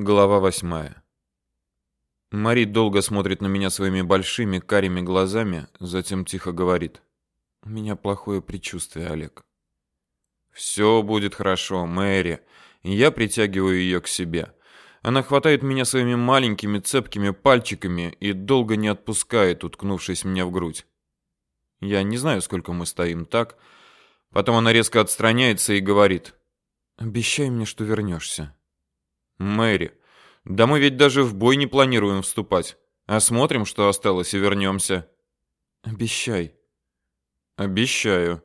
Глава восьмая. Мари долго смотрит на меня своими большими карими глазами, затем тихо говорит: "У меня плохое предчувствие, Олег". «Все будет хорошо, Мэри". Я притягиваю ее к себе. Она хватает меня своими маленькими цепкими пальчиками и долго не отпускает, уткнувшись мне в грудь. Я не знаю, сколько мы стоим так. Потом она резко отстраняется и говорит: "Обещай мне, что вернешься». Мэри, да мы ведь даже в бой не планируем вступать. Осмотрим, что осталось, и вернемся. Обещай. Обещаю.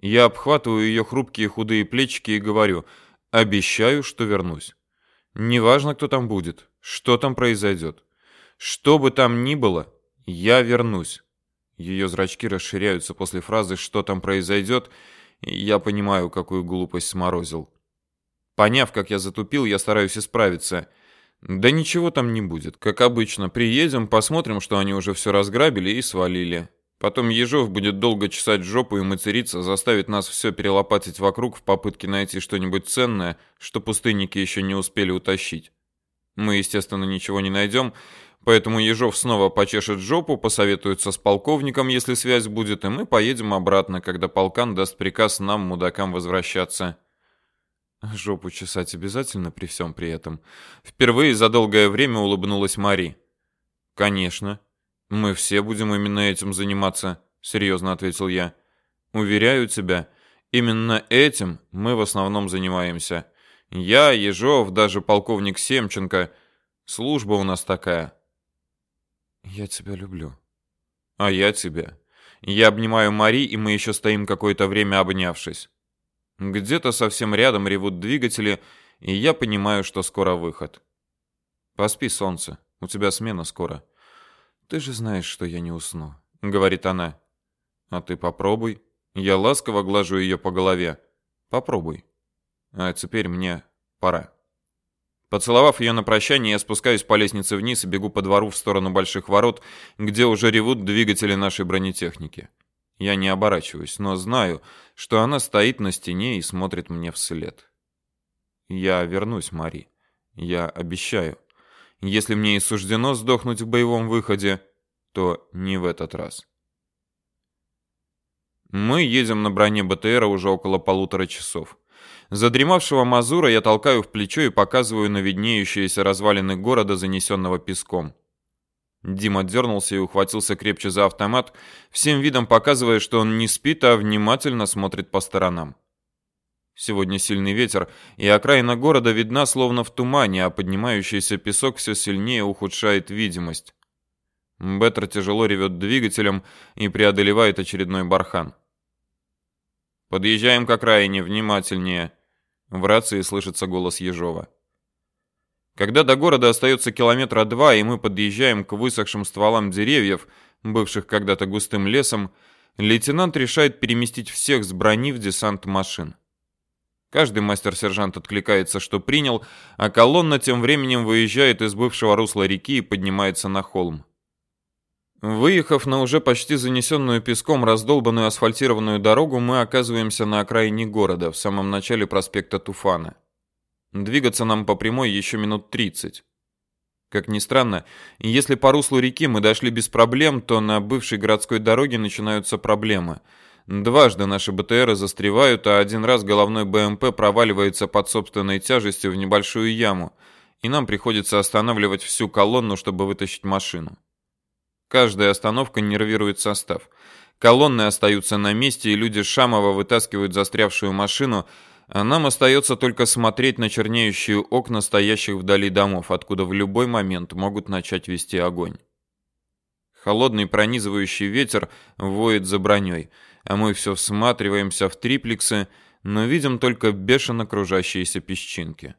Я обхватываю ее хрупкие худые плечики и говорю: "Обещаю, что вернусь. Неважно, кто там будет, что там произойдет, что бы там ни было, я вернусь". Ее зрачки расширяются после фразы "что там произойдет", и я понимаю, какую глупость сморозил. Поняв, как я затупил, я стараюсь исправиться. Да ничего там не будет. Как обычно, приедем, посмотрим, что они уже все разграбили и свалили. Потом Ежов будет долго чесать жопу и материться, заставит нас все перелопатить вокруг в попытке найти что-нибудь ценное, что пустынники еще не успели утащить. Мы, естественно, ничего не найдем, поэтому Ежов снова почешет жопу, посоветуется с полковником, если связь будет, и мы поедем обратно, когда полкан даст приказ нам, мудакам, возвращаться. Жопу чесать обязательно при всем при этом. Впервые за долгое время улыбнулась Мари. Конечно. Мы все будем именно этим заниматься, серьезно ответил я. Уверяю тебя, именно этим мы в основном занимаемся. Я, Ежов, даже полковник Семченко. Служба у нас такая. Я тебя люблю. А я тебя. Я обнимаю Мари, и мы еще стоим какое-то время обнявшись. Где-то совсем рядом ревут двигатели, и я понимаю, что скоро выход. Поспи, солнце, у тебя смена скоро. Ты же знаешь, что я не усну, говорит она. А ты попробуй. Я ласково глажу ее по голове. Попробуй. А теперь мне пора. Поцеловав ее на прощание, я спускаюсь по лестнице вниз и бегу по двору в сторону больших ворот, где уже ревут двигатели нашей бронетехники. Я не оборачиваюсь, но знаю, что она стоит на стене и смотрит мне вслед. Я вернусь, Мари. Я обещаю. Если мне и суждено сдохнуть в боевом выходе, то не в этот раз. Мы едем на броне БТРа уже около полутора часов. Задремавшего Мазура я толкаю в плечо и показываю на виднеющиеся развалины города, занесенного песком. Дима дернулся и ухватился крепче за автомат, всем видом показывая, что он не спит, а внимательно смотрит по сторонам. Сегодня сильный ветер, и окраина города видна словно в тумане, а поднимающийся песок все сильнее ухудшает видимость. Беттер тяжело ревет двигателем и преодолевает очередной бархан. «Подъезжаем к окраине, внимательнее!» В рации слышится голос Ежова. Когда до города остается километра два, и мы подъезжаем к высохшим стволам деревьев, бывших когда-то густым лесом, лейтенант решает переместить всех с брони в десант машин. Каждый мастер-сержант откликается, что принял, а колонна тем временем выезжает из бывшего русла реки и поднимается на холм. Выехав на уже почти занесенную песком раздолбанную асфальтированную дорогу, мы оказываемся на окраине города, в самом начале проспекта Туфана. Двигаться нам по прямой еще минут 30. Как ни странно, если по руслу реки мы дошли без проблем, то на бывшей городской дороге начинаются проблемы. Дважды наши БТРы застревают, а один раз головной БМП проваливается под собственной тяжестью в небольшую яму, и нам приходится останавливать всю колонну, чтобы вытащить машину. Каждая остановка нервирует состав. Колонны остаются на месте, и люди Шамова вытаскивают застрявшую машину, а нам остается только смотреть на чернеющие окна стоящих вдали домов, откуда в любой момент могут начать вести огонь. Холодный пронизывающий ветер воет за броней, а мы все всматриваемся в триплексы, но видим только бешено кружащиеся песчинки.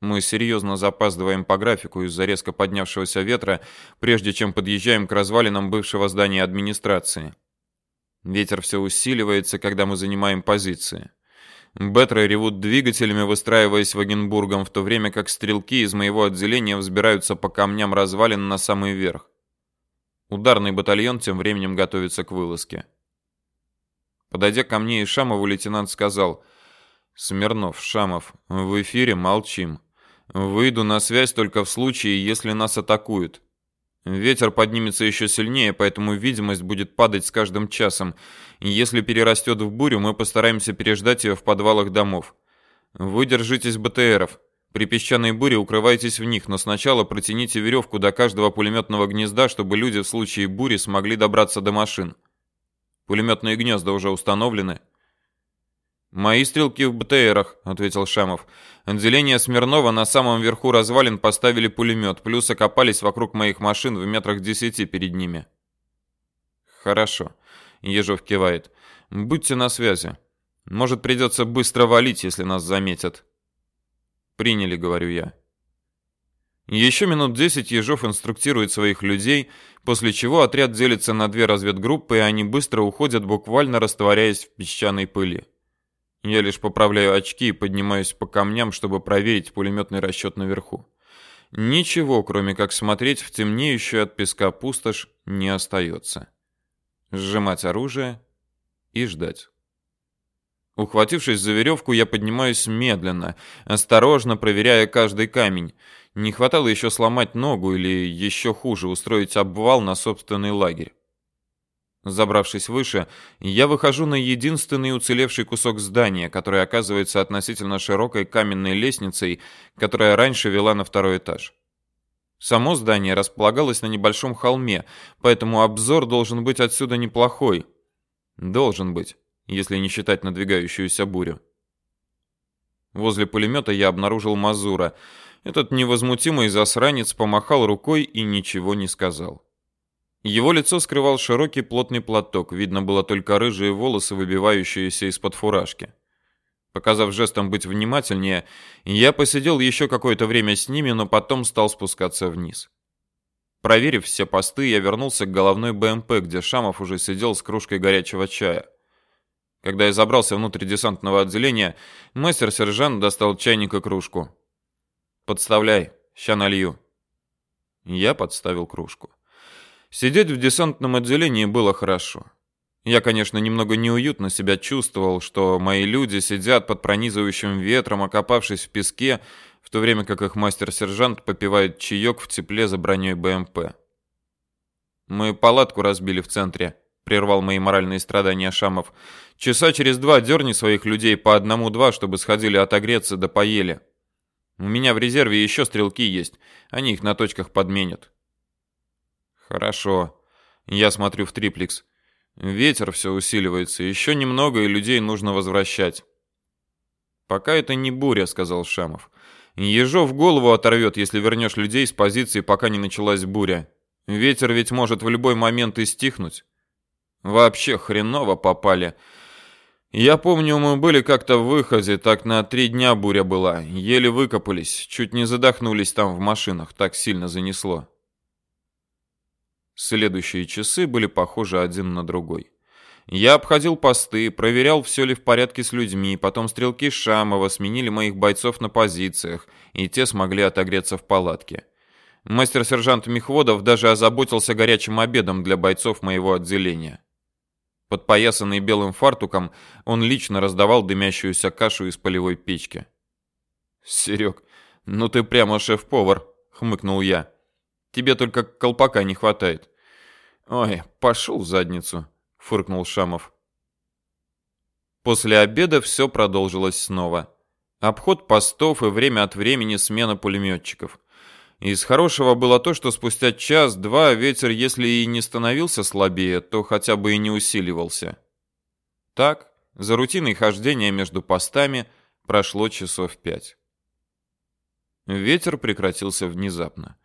Мы серьезно запаздываем по графику из-за резко поднявшегося ветра, прежде чем подъезжаем к развалинам бывшего здания администрации. Ветер все усиливается, когда мы занимаем позиции. Бетры ревут двигателями, выстраиваясь Вагенбургом, в то время как стрелки из моего отделения взбираются по камням развалин на самый верх. Ударный батальон тем временем готовится к вылазке. Подойдя ко мне и Шамову, лейтенант сказал: "Смирнов, Шамов, в эфире молчим. Выйду на связь только в случае, если нас атакуют. Ветер поднимется еще сильнее, поэтому видимость будет падать с каждым часом. Если перерастет в бурю, мы постараемся переждать ее в подвалах домов. Вы держитесь БТРов. При песчаной буре укрывайтесь в них, но сначала протяните веревку до каждого пулеметного гнезда, чтобы люди в случае бури смогли добраться до машин. Пулеметные гнезда уже установлены. «Мои стрелки в БТРах», — ответил Шамов. «Отделение Смирнова на самом верху развалин поставили пулемет, плюс окопались вокруг моих машин в метрах десяти перед ними». «Хорошо», — Ежов кивает. «Будьте на связи. Может, придется быстро валить, если нас заметят». «Приняли», — говорю я. Еще минут десять Ежов инструктирует своих людей, после чего отряд делится на две разведгруппы, и они быстро уходят, буквально растворяясь в песчаной пыли. Я лишь поправляю очки и поднимаюсь по камням, чтобы проверить пулеметный расчет наверху. Ничего, кроме как смотреть в темнеющую от песка пустошь, не остается. Сжимать оружие и ждать. Ухватившись за веревку, я поднимаюсь медленно, осторожно проверяя каждый камень. Не хватало еще сломать ногу или еще хуже устроить обвал на собственный лагерь. Забравшись выше, я выхожу на единственный уцелевший кусок здания, который оказывается относительно широкой каменной лестницей, которая раньше вела на второй этаж. Само здание располагалось на небольшом холме, поэтому обзор должен быть отсюда неплохой. Должен быть если не считать надвигающуюся бурю. Возле пулемета я обнаружил Мазура. Этот невозмутимый засранец помахал рукой и ничего не сказал. Его лицо скрывал широкий плотный платок, видно было только рыжие волосы, выбивающиеся из-под фуражки. Показав жестом быть внимательнее, я посидел еще какое-то время с ними, но потом стал спускаться вниз. Проверив все посты, я вернулся к головной БМП, где Шамов уже сидел с кружкой горячего чая. Когда я забрался внутрь десантного отделения, мастер-сержант достал чайник и кружку. «Подставляй, ща налью». Я подставил кружку. Сидеть в десантном отделении было хорошо. Я, конечно, немного неуютно себя чувствовал, что мои люди сидят под пронизывающим ветром, окопавшись в песке, в то время как их мастер-сержант попивает чаек в тепле за броней БМП. Мы палатку разбили в центре, прервал мои моральные страдания Шамов. Часа через два дерни своих людей по одному-два, чтобы сходили отогреться да поели. У меня в резерве еще стрелки есть, они их на точках подменят. Хорошо. Я смотрю в триплекс. Ветер все усиливается, еще немного и людей нужно возвращать. Пока это не буря, сказал Шамов. Ежов голову оторвет, если вернешь людей с позиции, пока не началась буря. Ветер ведь может в любой момент и стихнуть. Вообще хреново попали. Я помню, мы были как-то в выходе, так на три дня буря была. Еле выкопались, чуть не задохнулись там в машинах, так сильно занесло. Следующие часы были похожи один на другой. Я обходил посты, проверял, все ли в порядке с людьми, потом стрелки Шамова сменили моих бойцов на позициях, и те смогли отогреться в палатке. Мастер-сержант Мехводов даже озаботился горячим обедом для бойцов моего отделения. Подпоясанный белым фартуком, он лично раздавал дымящуюся кашу из полевой печки. «Серег, ну ты прямо шеф-повар», — хмыкнул я. «Тебе только колпака не хватает». «Ой, пошел в задницу», — фыркнул Шамов. После обеда все продолжилось снова. Обход постов и время от времени смена пулеметчиков. Из хорошего было то, что спустя час-два ветер, если и не становился слабее, то хотя бы и не усиливался. Так, за рутиной хождения между постами прошло часов пять. Ветер прекратился внезапно.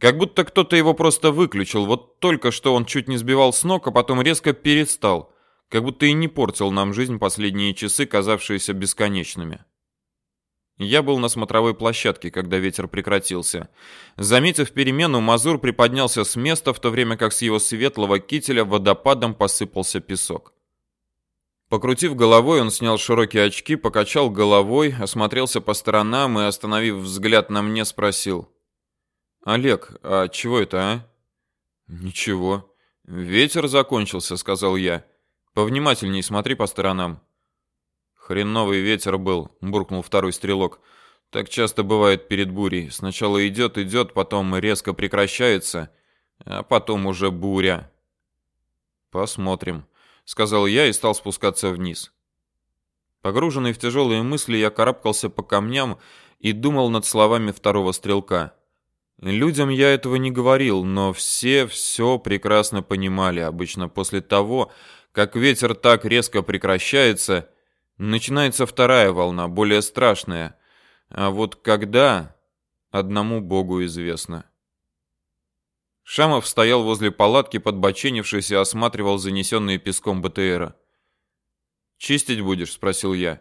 Как будто кто-то его просто выключил, вот только что он чуть не сбивал с ног, а потом резко перестал, как будто и не портил нам жизнь последние часы, казавшиеся бесконечными. Я был на смотровой площадке, когда ветер прекратился. Заметив перемену, Мазур приподнялся с места, в то время как с его светлого кителя водопадом посыпался песок. Покрутив головой, он снял широкие очки, покачал головой, осмотрелся по сторонам и, остановив взгляд на мне, спросил. «Олег, а чего это, а?» «Ничего. Ветер закончился», — сказал я. «Повнимательней смотри по сторонам». Хреновый ветер был, буркнул второй стрелок. Так часто бывает перед бурей. Сначала идет, идет, потом резко прекращается, а потом уже буря. Посмотрим, сказал я и стал спускаться вниз. Погруженный в тяжелые мысли, я карабкался по камням и думал над словами второго стрелка. Людям я этого не говорил, но все все прекрасно понимали. Обычно после того, как ветер так резко прекращается, начинается вторая волна, более страшная. А вот когда, одному Богу известно. Шамов стоял возле палатки, подбоченившись и осматривал занесенные песком БТРа. «Чистить будешь?» — спросил я.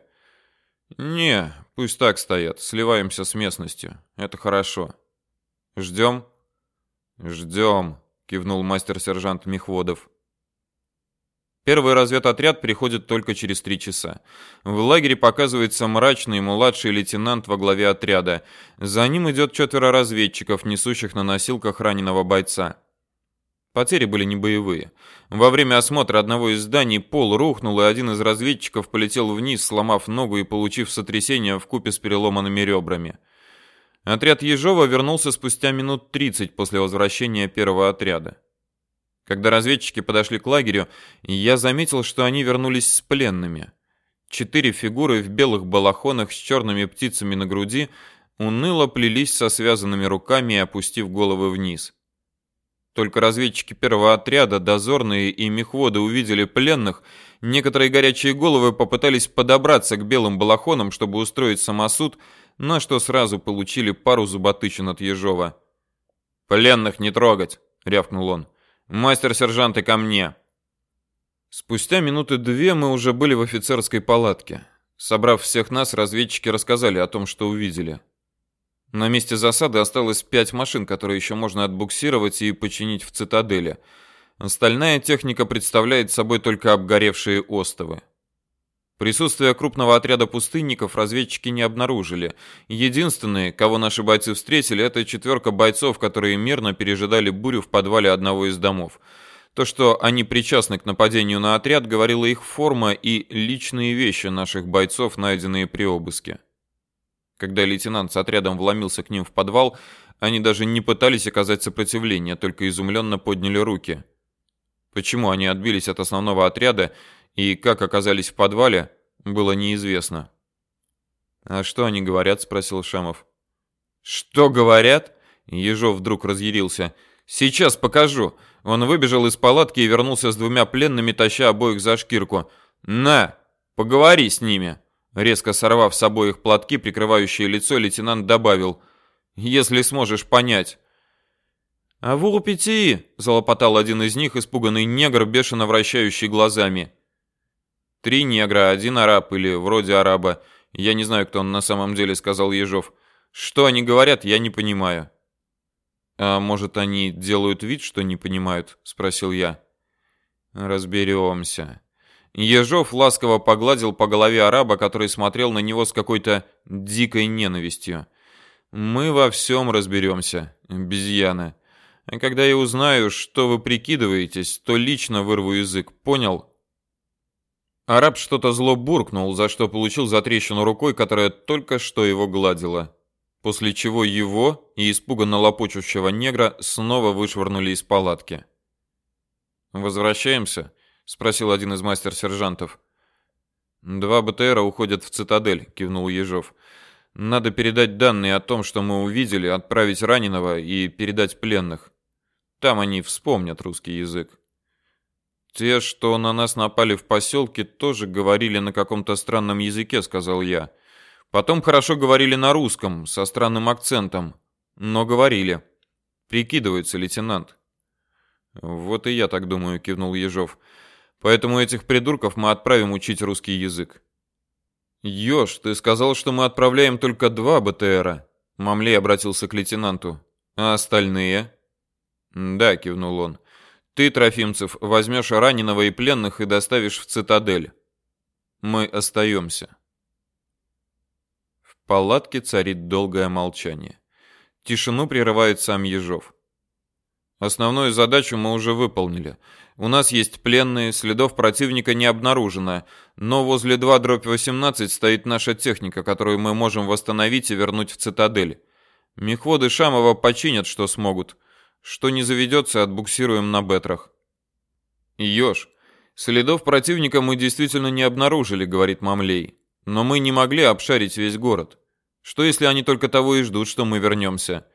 «Не, пусть так стоят, сливаемся с местностью. Это хорошо». Ждем?» «Ждем», — кивнул мастер-сержант Мехводов. Первый разведотряд приходит только через три часа. В лагере показывается мрачный младший лейтенант во главе отряда. За ним идет четверо разведчиков, несущих на носилках раненого бойца. Потери были не боевые. Во время осмотра одного из зданий пол рухнул, и один из разведчиков полетел вниз, сломав ногу и получив сотрясение в купе с переломанными ребрами. Отряд Ежова вернулся спустя минут 30 после возвращения первого отряда. Когда разведчики подошли к лагерю, я заметил, что они вернулись с пленными. Четыре фигуры в белых балахонах с черными птицами на груди уныло плелись со связанными руками и опустив головы вниз. Только разведчики первого отряда, дозорные и мехводы увидели пленных, некоторые горячие головы попытались подобраться к белым балахонам, чтобы устроить самосуд, на что сразу получили пару зуботычин от Ежова. «Пленных не трогать!» — рявкнул он. «Мастер-сержанты ко мне!» Спустя минуты две мы уже были в офицерской палатке. Собрав всех нас, разведчики рассказали о том, что увидели. На месте засады осталось пять машин, которые еще можно отбуксировать и починить в цитадели. Остальная техника представляет собой только обгоревшие остовы. Присутствие крупного отряда пустынников разведчики не обнаружили. Единственные, кого наши бойцы встретили, это четверка бойцов, которые мирно пережидали бурю в подвале одного из домов. То, что они причастны к нападению на отряд, говорила их форма и личные вещи наших бойцов, найденные при обыске. Когда лейтенант с отрядом вломился к ним в подвал, они даже не пытались оказать сопротивление, только изумленно подняли руки. Почему они отбились от основного отряда и как оказались в подвале, было неизвестно. «А что они говорят?» — спросил Шамов. «Что говорят?» — Ежов вдруг разъярился. «Сейчас покажу!» Он выбежал из палатки и вернулся с двумя пленными, таща обоих за шкирку. «На! Поговори с ними!» Резко сорвав с обоих платки, прикрывающие лицо, лейтенант добавил. «Если сможешь понять». «А в Урупити!» — залопотал один из них, испуганный негр, бешено вращающий глазами. Три негра, один араб или вроде араба. Я не знаю, кто он на самом деле, сказал Ежов. Что они говорят, я не понимаю. А может, они делают вид, что не понимают, спросил я. Разберемся. Ежов ласково погладил по голове араба, который смотрел на него с какой-то дикой ненавистью. Мы во всем разберемся, обезьяна. А когда я узнаю, что вы прикидываетесь, то лично вырву язык, понял? Араб что-то зло буркнул, за что получил затрещину рукой, которая только что его гладила. После чего его и испуганно лопочущего негра снова вышвырнули из палатки. «Возвращаемся?» — спросил один из мастер-сержантов. «Два БТРа уходят в цитадель», — кивнул Ежов. «Надо передать данные о том, что мы увидели, отправить раненого и передать пленных. Там они вспомнят русский язык». «Те, что на нас напали в поселке, тоже говорили на каком-то странном языке», — сказал я. «Потом хорошо говорили на русском, со странным акцентом. Но говорили. Прикидывается лейтенант». «Вот и я так думаю», — кивнул Ежов. «Поэтому этих придурков мы отправим учить русский язык». «Ёж, ты сказал, что мы отправляем только два БТРа?» Мамлей обратился к лейтенанту. «А остальные?» «Да», — кивнул он. Ты, Трофимцев, возьмешь раненого и пленных и доставишь в цитадель. Мы остаемся. В палатке царит долгое молчание. Тишину прерывает сам Ежов. Основную задачу мы уже выполнили. У нас есть пленные, следов противника не обнаружено, но возле 2-18 стоит наша техника, которую мы можем восстановить и вернуть в цитадель. Мехводы Шамова починят, что смогут. Что не заведется, отбуксируем на бетрах. Ёж, следов противника мы действительно не обнаружили, говорит Мамлей. Но мы не могли обшарить весь город. Что если они только того и ждут, что мы вернемся?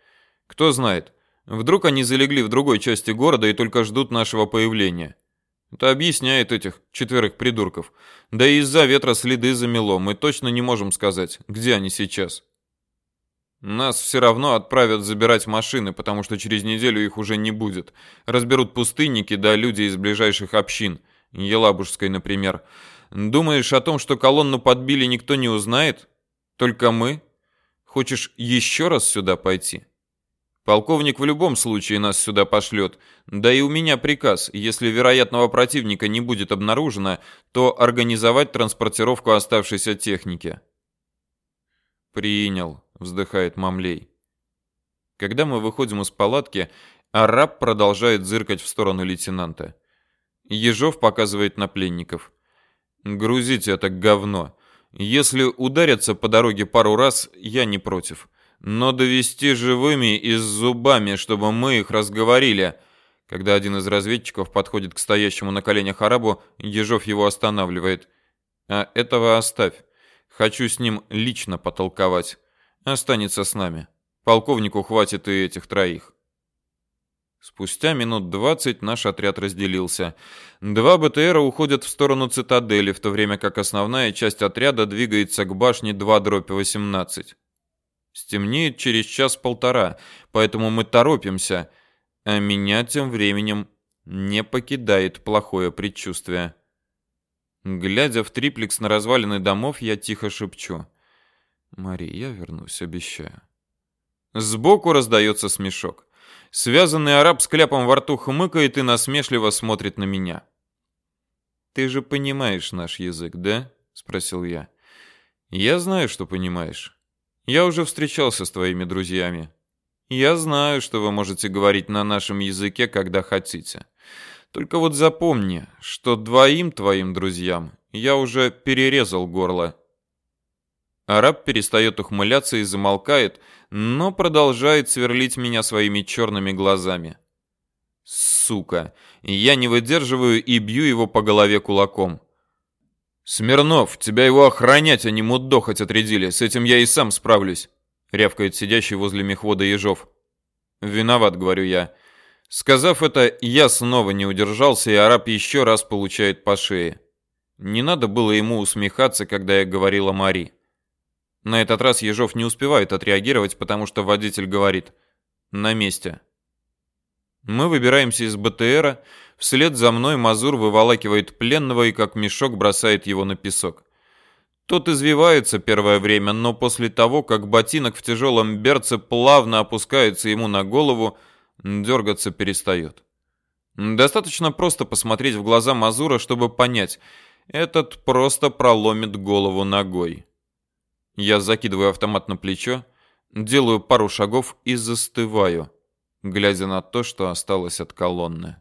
Кто знает, Вдруг они залегли в другой части города и только ждут нашего появления. Это объясняет этих четверых придурков. Да и из-за ветра следы замело, мы точно не можем сказать, где они сейчас. Нас все равно отправят забирать машины, потому что через неделю их уже не будет. Разберут пустынники, да люди из ближайших общин, Елабужской, например. Думаешь о том, что колонну подбили, никто не узнает? Только мы? Хочешь еще раз сюда пойти? Полковник в любом случае нас сюда пошлет. Да и у меня приказ, если вероятного противника не будет обнаружено, то организовать транспортировку оставшейся техники. Принял, вздыхает Мамлей. Когда мы выходим из палатки, араб продолжает зыркать в сторону лейтенанта. Ежов показывает на пленников. Грузите это говно. Если ударятся по дороге пару раз, я не против но довести живыми и с зубами, чтобы мы их разговорили. Когда один из разведчиков подходит к стоящему на коленях арабу, Ежов его останавливает. А этого оставь. Хочу с ним лично потолковать. Останется с нами. Полковнику хватит и этих троих. Спустя минут двадцать наш отряд разделился. Два БТРа уходят в сторону цитадели, в то время как основная часть отряда двигается к башне 2-18. Стемнеет через час-полтора, поэтому мы торопимся, а меня тем временем не покидает плохое предчувствие. Глядя в триплекс на развалины домов, я тихо шепчу. «Мари, я вернусь, обещаю». Сбоку раздается смешок. Связанный араб с кляпом во рту хмыкает и насмешливо смотрит на меня. «Ты же понимаешь наш язык, да?» — спросил я. «Я знаю, что понимаешь. Я уже встречался с твоими друзьями. Я знаю, что вы можете говорить на нашем языке, когда хотите. Только вот запомни, что двоим твоим друзьям я уже перерезал горло. Араб перестает ухмыляться и замолкает, но продолжает сверлить меня своими черными глазами. Сука, я не выдерживаю и бью его по голове кулаком. «Смирнов, тебя его охранять, а не мудохать отрядили. С этим я и сам справлюсь», — рявкает сидящий возле мехвода Ежов. «Виноват», — говорю я. Сказав это, я снова не удержался, и араб еще раз получает по шее. Не надо было ему усмехаться, когда я говорил о Мари. На этот раз Ежов не успевает отреагировать, потому что водитель говорит «на месте». Мы выбираемся из БТРа, Вслед за мной Мазур выволакивает пленного и как мешок бросает его на песок. Тот извивается первое время, но после того, как ботинок в тяжелом берце плавно опускается ему на голову, дергаться перестает. Достаточно просто посмотреть в глаза Мазура, чтобы понять, этот просто проломит голову ногой. Я закидываю автомат на плечо, делаю пару шагов и застываю, глядя на то, что осталось от колонны.